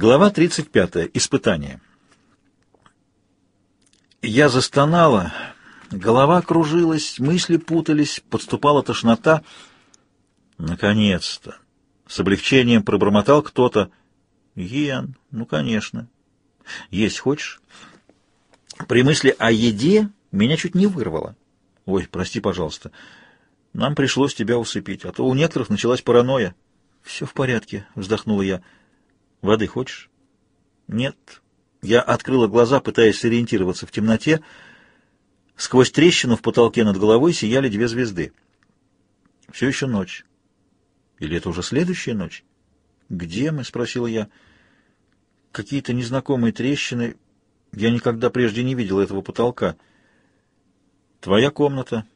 Глава 35. Испытание. Я застонала, голова кружилась, мысли путались, подступала тошнота. Наконец-то! С облегчением пробормотал кто-то. Йен, ну, конечно. Есть хочешь? При мысли о еде меня чуть не вырвало. Ой, прости, пожалуйста. Нам пришлось тебя усыпить, а то у некоторых началась паранойя. Все в порядке, вздохнула я. Воды хочешь? Нет. Я открыла глаза, пытаясь сориентироваться в темноте. Сквозь трещину в потолке над головой сияли две звезды. Все еще ночь. Или это уже следующая ночь? Где мы? — спросила я. Какие-то незнакомые трещины. Я никогда прежде не видела этого потолка. Твоя комната.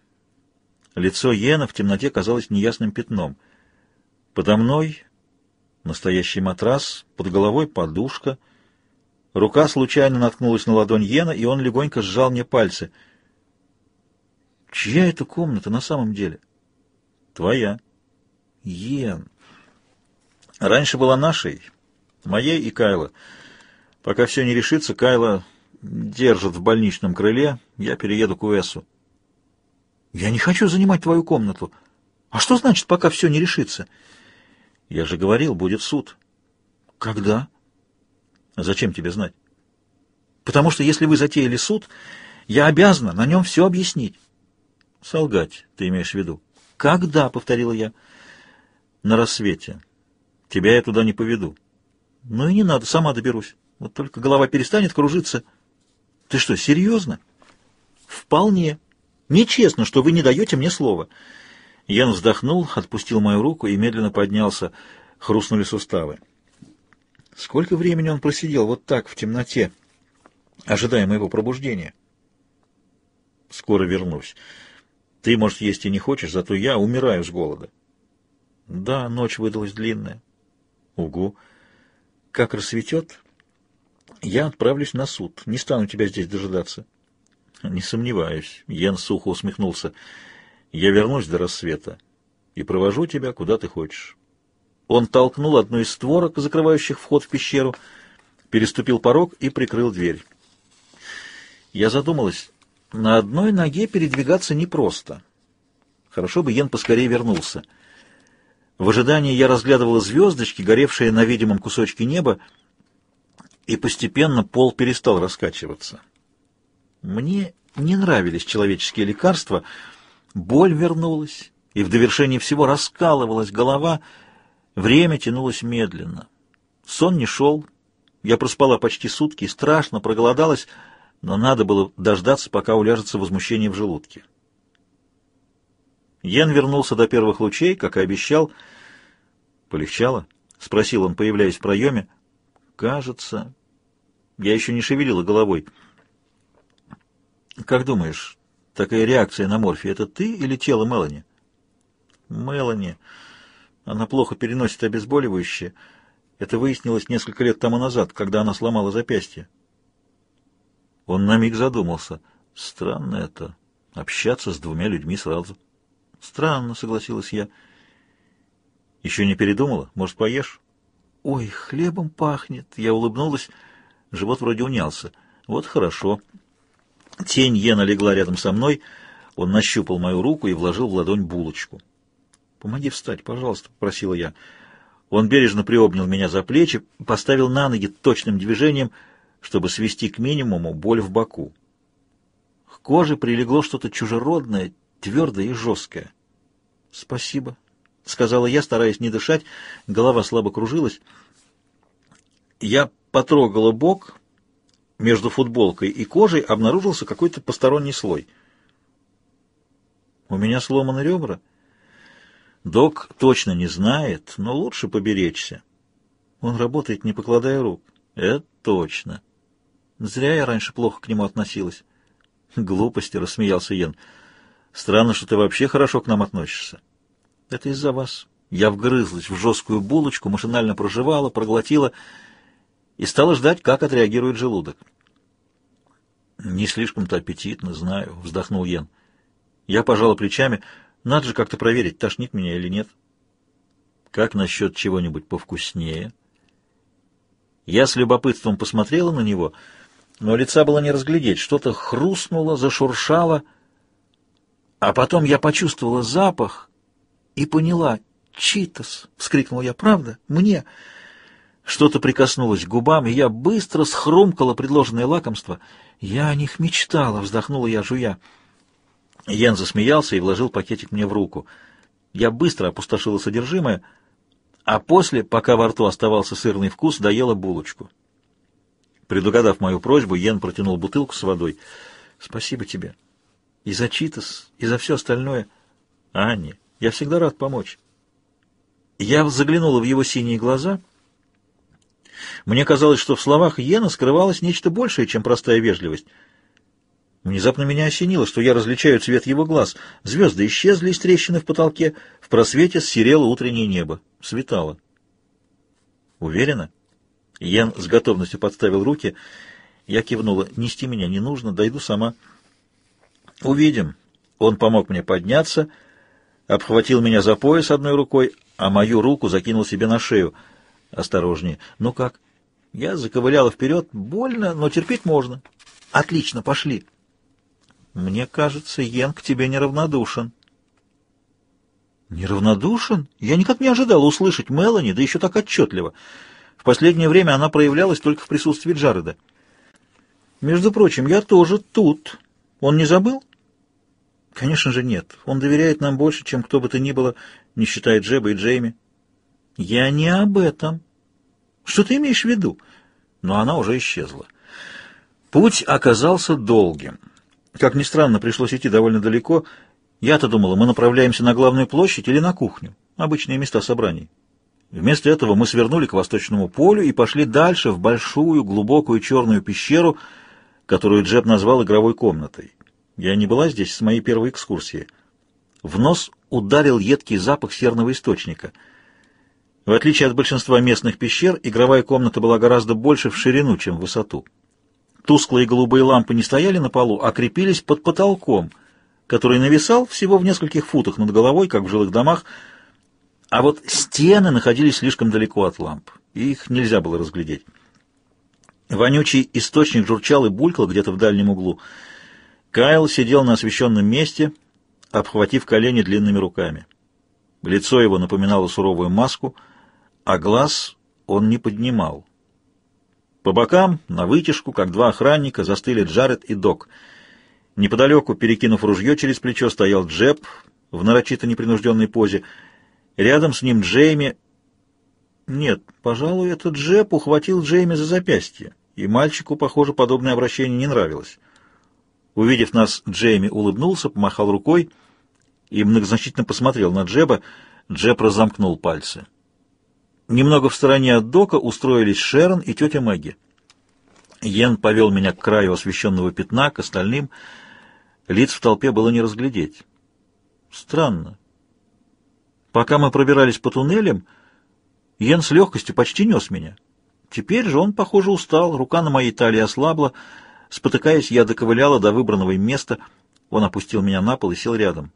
Лицо Йена в темноте казалось неясным пятном. Подо мной Настоящий матрас, под головой подушка. Рука случайно наткнулась на ладонь Йена, и он легонько сжал мне пальцы. «Чья это комната на самом деле?» «Твоя». «Йен». «Раньше была нашей, моей и Кайла. Пока все не решится, Кайла держит в больничном крыле, я перееду к Уэсу». «Я не хочу занимать твою комнату. А что значит, пока все не решится?» Я же говорил, будет суд. Когда? Зачем тебе знать? Потому что если вы затеяли суд, я обязана на нем все объяснить. Солгать, ты имеешь в виду? Когда, повторила я. На рассвете. Тебя я туда не поведу. Ну и не надо, сама доберусь. Вот только голова перестанет кружиться. Ты что, серьезно? Вполне. Нечестно, что вы не даете мне слова. Ян вздохнул, отпустил мою руку и медленно поднялся. Хрустнули суставы. Сколько времени он просидел вот так, в темноте, ожидая моего пробуждения? Скоро вернусь. Ты, может, есть и не хочешь, зато я умираю с голода. Да, ночь выдалась длинная. Угу. Как рассветет, я отправлюсь на суд. Не стану тебя здесь дожидаться. Не сомневаюсь. Йен сухо усмехнулся. Я вернусь до рассвета и провожу тебя, куда ты хочешь. Он толкнул одну из створок, закрывающих вход в пещеру, переступил порог и прикрыл дверь. Я задумалась, на одной ноге передвигаться непросто. Хорошо бы Йен поскорее вернулся. В ожидании я разглядывала звездочки, горевшие на видимом кусочке неба, и постепенно пол перестал раскачиваться. Мне не нравились человеческие лекарства — Боль вернулась, и в довершении всего раскалывалась голова. Время тянулось медленно. Сон не шел. Я проспала почти сутки и страшно проголодалась, но надо было дождаться, пока уляжется возмущение в желудке. Йен вернулся до первых лучей, как и обещал. «Полегчало?» — спросил он, появляясь в проеме. «Кажется...» Я еще не шевелила головой. «Как думаешь, Такая реакция на морфий — это ты или тело Мелани? Мелани. Она плохо переносит обезболивающее. Это выяснилось несколько лет тому назад, когда она сломала запястье. Он на миг задумался. Странно это — общаться с двумя людьми сразу. Странно, согласилась я. Еще не передумала? Может, поешь? Ой, хлебом пахнет. Я улыбнулась. Живот вроде унялся. Вот хорошо. Тень Йена легла рядом со мной. Он нащупал мою руку и вложил в ладонь булочку. «Помоги встать, пожалуйста», — попросила я. Он бережно приобнял меня за плечи, поставил на ноги точным движением, чтобы свести к минимуму боль в боку. К коже прилегло что-то чужеродное, твердое и жесткое. «Спасибо», — сказала я, стараясь не дышать, голова слабо кружилась. Я потрогала бок, между футболкой и кожей обнаружился какой-то посторонний слой. «У меня сломаны ребра?» «Док точно не знает, но лучше поберечься. Он работает, не покладая рук». «Это точно. Зря я раньше плохо к нему относилась». «Глупости», — рассмеялся Йен. «Странно, что ты вообще хорошо к нам относишься». «Это из-за вас». Я вгрызлась в жесткую булочку, машинально проживала, проглотила и стала ждать, как отреагирует желудок. «Не слишком-то аппетитно, знаю», — вздохнул Йен. Я пожала плечами. «Надо же как-то проверить, тошнит меня или нет». «Как насчет чего-нибудь повкуснее?» Я с любопытством посмотрела на него, но лица было не разглядеть. Что-то хрустнуло, зашуршало, а потом я почувствовала запах и поняла — «Читос!» — вскрикнул я. «Правда? Мне?» Что-то прикоснулось к губам, и я быстро схрумкала предложенное лакомство. «Я о них мечтала!» — вздохнула я, жуя. Йен засмеялся и вложил пакетик мне в руку. Я быстро опустошила содержимое, а после, пока во рту оставался сырный вкус, доела булочку. Предугадав мою просьбу, Йен протянул бутылку с водой. «Спасибо тебе. И за Читас, и за все остальное. Анне, я всегда рад помочь». Я заглянула в его синие глаза. Мне казалось, что в словах Йена скрывалось нечто большее, чем простая вежливость — Внезапно меня осенило, что я различаю цвет его глаз. Звезды исчезли из трещины в потолке, в просвете серело утреннее небо. Светало. Уверена? Йен с готовностью подставил руки. Я кивнула. Нести меня не нужно, дойду сама. Увидим. Он помог мне подняться, обхватил меня за пояс одной рукой, а мою руку закинул себе на шею. Осторожнее. Ну как? Я заковыляла вперед. Больно, но терпеть можно. Отлично, пошли. Мне кажется, Йен к тебе неравнодушен. Неравнодушен? Я никак не ожидал услышать Мелани, да еще так отчетливо. В последнее время она проявлялась только в присутствии Джареда. Между прочим, я тоже тут. Он не забыл? Конечно же нет. Он доверяет нам больше, чем кто бы то ни было, не считая Джеба и Джейми. Я не об этом. Что ты имеешь в виду? Но она уже исчезла. Путь оказался долгим. Как ни странно, пришлось идти довольно далеко. Я-то думала, мы направляемся на главную площадь или на кухню, обычные места собраний. Вместо этого мы свернули к восточному полю и пошли дальше, в большую, глубокую черную пещеру, которую Джеб назвал игровой комнатой. Я не была здесь с моей первой экскурсии. В нос ударил едкий запах серного источника. В отличие от большинства местных пещер, игровая комната была гораздо больше в ширину, чем в высоту. Тусклые голубые лампы не стояли на полу, а крепились под потолком, который нависал всего в нескольких футах над головой, как в жилых домах, а вот стены находились слишком далеко от ламп, и их нельзя было разглядеть. Вонючий источник журчал и булькал где-то в дальнем углу. Кайл сидел на освещенном месте, обхватив колени длинными руками. Лицо его напоминало суровую маску, а глаз он не поднимал. По бокам, на вытяжку, как два охранника, застыли Джаред и Док. Неподалеку, перекинув ружье через плечо, стоял Джеб в нарочито непринужденной позе. Рядом с ним Джейми... Нет, пожалуй, этот Джеб ухватил Джейми за запястье, и мальчику, похоже, подобное обращение не нравилось. Увидев нас, Джейми улыбнулся, помахал рукой и многозначительно посмотрел на Джеба. Джеб разомкнул пальцы. Немного в стороне от дока устроились Шерон и тетя Мэгги. Йен повел меня к краю освещенного пятна, к остальным. Лиц в толпе было не разглядеть. Странно. Пока мы пробирались по туннелям, Йен с легкостью почти нес меня. Теперь же он, похоже, устал, рука на моей талии ослабла. Спотыкаясь, я доковыляла до выбранного им места. Он опустил меня на пол и сел рядом.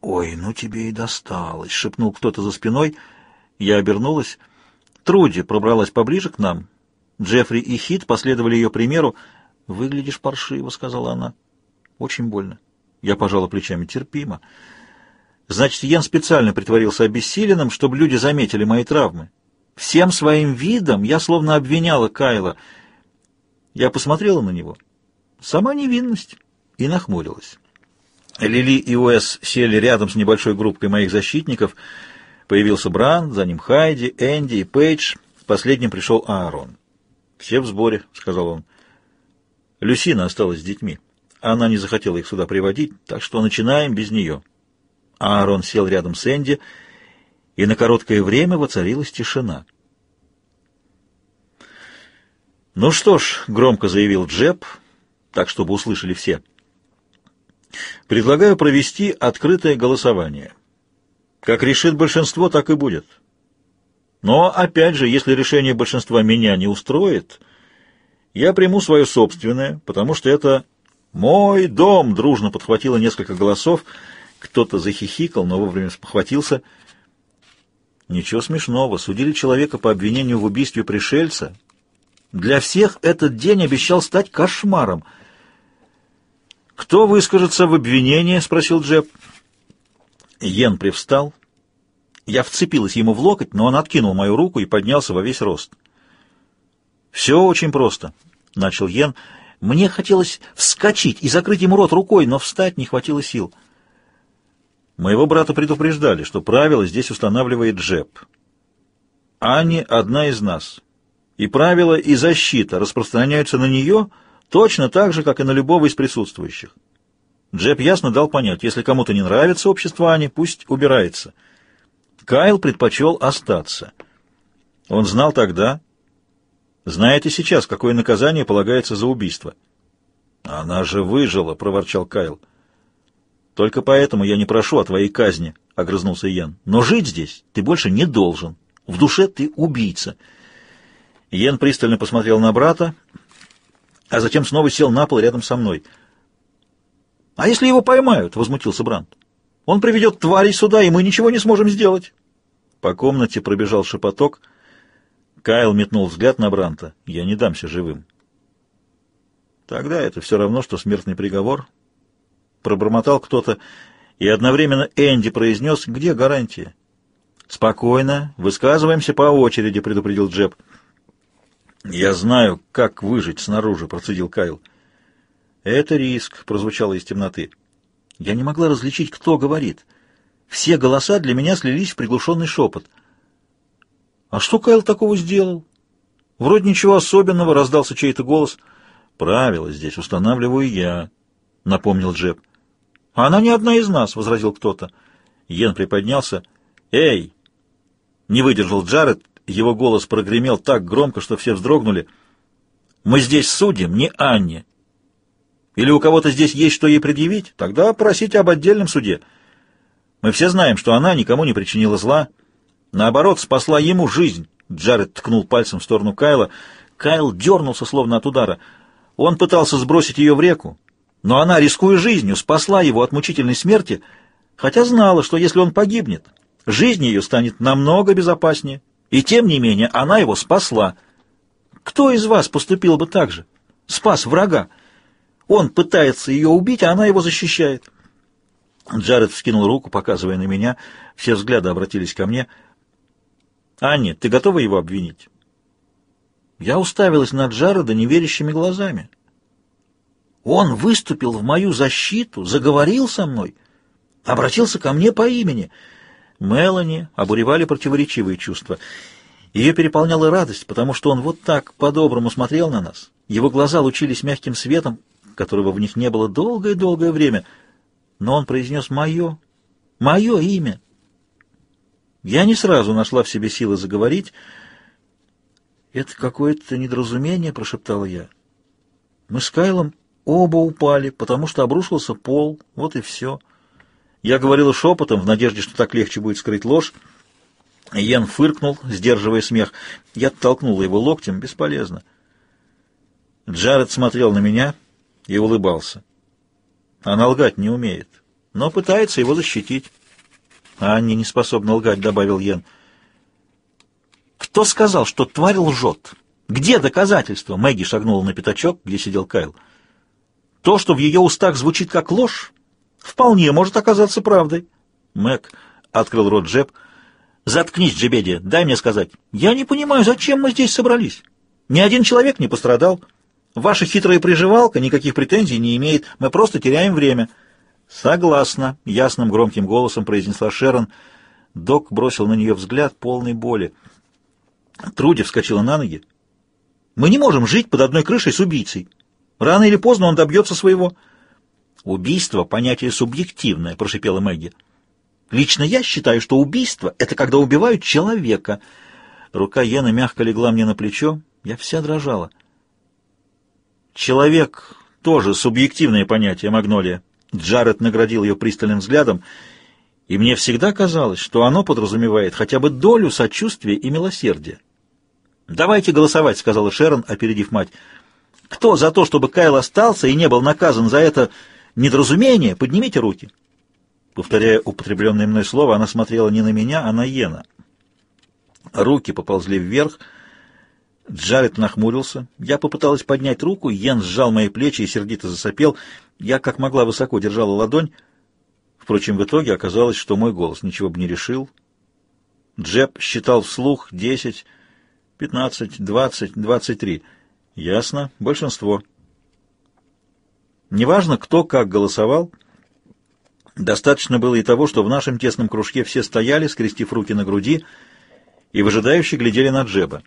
«Ой, ну тебе и досталось!» — шепнул кто-то за спиной. Я обернулась. Труди пробралась поближе к нам. Джеффри и Хит последовали ее примеру. «Выглядишь паршиво», — сказала она. «Очень больно». Я пожала плечами. «Терпимо». Значит, Йен специально притворился обессиленным, чтобы люди заметили мои травмы. Всем своим видом я словно обвиняла Кайла. Я посмотрела на него. Сама невинность. И нахмурилась. Лили и Уэс сели рядом с небольшой группкой моих защитников. Появился Бран, за ним Хайди, Энди и Пейдж. Последним пришел Аарон. «Все в сборе», — сказал он. Люсина осталась с детьми. Она не захотела их сюда приводить, так что начинаем без нее. Аарон сел рядом с Энди, и на короткое время воцарилась тишина. «Ну что ж», — громко заявил Джеб, так, чтобы услышали все, — Предлагаю провести открытое голосование. Как решит большинство, так и будет. Но, опять же, если решение большинства меня не устроит, я приму свое собственное, потому что это мой дом, дружно подхватило несколько голосов. Кто-то захихикал, но вовремя спохватился. Ничего смешного. Судили человека по обвинению в убийстве пришельца. Для всех этот день обещал стать кошмаром. «Кто выскажется в обвинении?» — спросил Джеб. Йен привстал. Я вцепилась ему в локоть, но он откинул мою руку и поднялся во весь рост. «Все очень просто», — начал Йен. «Мне хотелось вскочить и закрыть ему рот рукой, но встать не хватило сил». Моего брата предупреждали, что правила здесь устанавливает Джеб. Ани одна из нас. И правила и защита распространяются на нее точно так же, как и на любого из присутствующих. Джеб ясно дал понять, если кому-то не нравится общество Ани, пусть убирается. Кайл предпочел остаться. Он знал тогда, знает и сейчас, какое наказание полагается за убийство. «Она же выжила», — проворчал Кайл. «Только поэтому я не прошу о твоей казни», — огрызнулся Йен. «Но жить здесь ты больше не должен. В душе ты убийца». Йен пристально посмотрел на брата, а затем снова сел на пол рядом со мной. «А если его поймают?» — возмутился Брандт. «Он приведет тварей сюда, и мы ничего не сможем сделать». По комнате пробежал шепоток. Кайл метнул взгляд на Бранта. «Я не дамся живым». «Тогда это все равно, что смертный приговор», Пробормотал кто-то, и одновременно Энди произнес, где гарантия. «Спокойно, высказываемся по очереди», — предупредил Джеб. «Я знаю, как выжить снаружи», — процедил Кайл. «Это риск», — прозвучало из темноты. Я не могла различить, кто говорит. Все голоса для меня слились в приглушенный шепот. «А что Кайл такого сделал?» «Вроде ничего особенного», — раздался чей-то голос. «Правила здесь устанавливаю я», — напомнил Джеб. «Она не одна из нас», — возразил кто-то. Йен приподнялся. «Эй!» Не выдержал Джаред, его голос прогремел так громко, что все вздрогнули. «Мы здесь судим, не Анне. Или у кого-то здесь есть что ей предъявить? Тогда просите об отдельном суде. Мы все знаем, что она никому не причинила зла. Наоборот, спасла ему жизнь». Джаред ткнул пальцем в сторону Кайла. Кайл дернулся, словно от удара. Он пытался сбросить ее в реку, но она, рискуя жизнью, спасла его от мучительной смерти, хотя знала, что если он погибнет, жизнь ее станет намного безопаснее. И тем не менее она его спасла. Кто из вас поступил бы так же? Спас врага. Он пытается ее убить, а она его защищает. Джаред вскинул руку, показывая на меня. Все взгляды обратились ко мне. «Анни, ты готова его обвинить?» Я уставилась на Джареда неверящими глазами. Он выступил в мою защиту, заговорил со мной, обратился ко мне по имени. Мелани обуревали противоречивые чувства. Ее переполняла радость, потому что он вот так по-доброму смотрел на нас. Его глаза лучились мягким светом, которого в них не было долгое-долгое время. Но он произнес «моё», «моё имя». Я не сразу нашла в себе силы заговорить. «Это какое-то недоразумение», — прошептала я. «Мы с Кайлом Оба упали, потому что обрушился пол, вот и все. Я говорила шепотом, в надежде, что так легче будет скрыть ложь. Йен фыркнул, сдерживая смех. Я толкнула его локтем, бесполезно. Джаред смотрел на меня и улыбался. Она лгать не умеет, но пытается его защитить. Анни не способна лгать, добавил Йен. Кто сказал, что тварь лжет? Где доказательства? Мэгги шагнула на пятачок, где сидел Кайл. То, что в ее устах звучит как ложь, вполне может оказаться правдой. Мэг открыл рот Джеб. «Заткнись, Джебеди, дай мне сказать. Я не понимаю, зачем мы здесь собрались? Ни один человек не пострадал. Ваша хитрая приживалка никаких претензий не имеет. Мы просто теряем время». «Согласна», — ясным громким голосом произнесла Шерон. Док бросил на нее взгляд полной боли. Труди вскочила на ноги. «Мы не можем жить под одной крышей с убийцей. Рано или поздно он добьется своего. Убийство — понятие субъективное, — прошипела Мэгги. Лично я считаю, что убийство — это когда убивают человека. Рука Йена мягко легла мне на плечо, я вся дрожала. Человек — тоже субъективное понятие, Магнолия. Джаред наградил ее пристальным взглядом, и мне всегда казалось, что оно подразумевает хотя бы долю сочувствия и милосердия. «Давайте голосовать», — сказала Шерон, опередив мать. Кто за то, чтобы Кайл остался и не был наказан за это недоразумение, поднимите руки. Повторяя употребленное мной слово, она смотрела не на меня, а на Йена. Руки поползли вверх. Джаред нахмурился. Я попыталась поднять руку, Йен сжал мои плечи и сердито засопел. Я как могла высоко держала ладонь. Впрочем, в итоге оказалось, что мой голос ничего бы не решил. Джеб считал вслух десять, пятнадцать, двадцать, двадцать три. Ясно, большинство. Неважно, кто как голосовал, достаточно было и того, что в нашем тесном кружке все стояли, скрестив руки на груди, и выжидающе глядели на Джеба.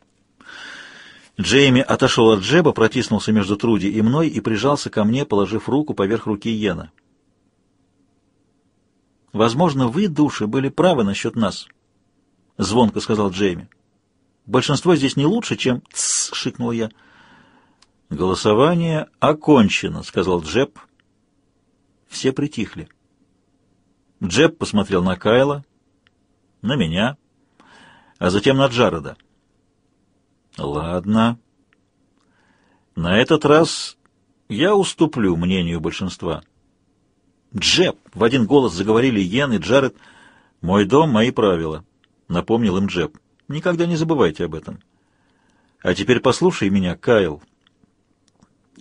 Джейми отошел от Джеба, протиснулся между Труди и мной и прижался ко мне, положив руку поверх руки Йена. «Возможно, вы, души, были правы насчет нас», — звонко сказал Джейми. «Большинство здесь не лучше, чем...» — шикнул я. «Голосование окончено», — сказал Джеб. Все притихли. Джеб посмотрел на Кайла, на меня, а затем на Джареда. «Ладно. На этот раз я уступлю мнению большинства». «Джеб!» — в один голос заговорили Йен и Джаред. «Мой дом, мои правила», — напомнил им Джеб. «Никогда не забывайте об этом». «А теперь послушай меня, Кайл».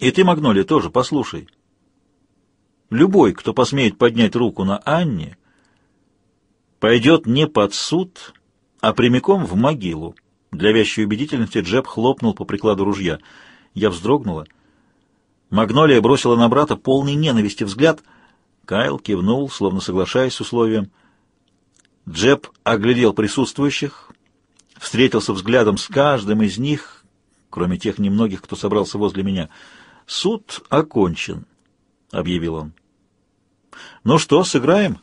И ты, Магнолия, тоже послушай. Любой, кто посмеет поднять руку на Анне, пойдет не под суд, а прямиком в могилу. Для вящей убедительности Джеб хлопнул по прикладу ружья. Я вздрогнула. Магнолия бросила на брата полный ненависти взгляд. Кайл кивнул, словно соглашаясь с условием. Джеб оглядел присутствующих, встретился взглядом с каждым из них, кроме тех немногих, кто собрался возле меня — «Суд окончен», — объявил он. «Ну что, сыграем?»